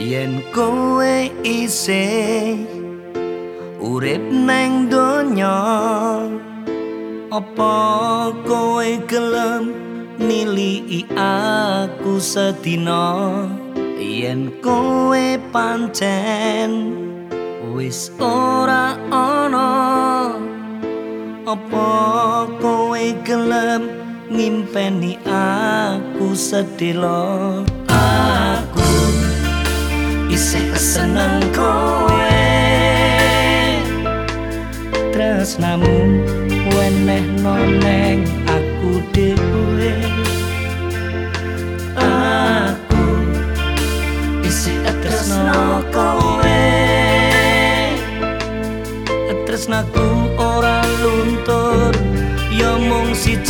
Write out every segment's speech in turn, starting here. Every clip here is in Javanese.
yen kowe isih urip nang donya apa kowe gelem nili aku sedina? Yen kowe pancen wis ora ana apa kowe gelem ngimpeni aku sedilo aku isih seneng kowe. Tresnamu weneh noneng aku dhewe. Aku isih tresno kowe. Tresnaku ora luntur ya mung siji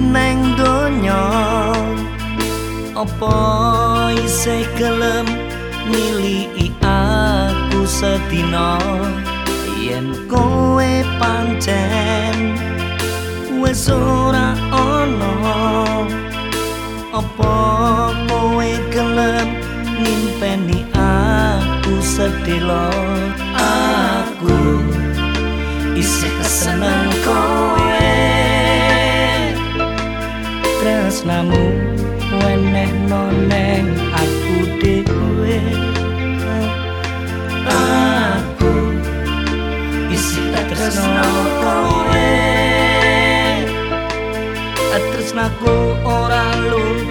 nang donya. Apa isih gelem nili aku sedina? Yen kowe pancen wis ora ana. Apa kowe gelem nimpeni aku sedilo aku isih seneng kowe tresnamu weneh noneng aku dhewe. Aku isih tresno kowe. Tresnaku ora lu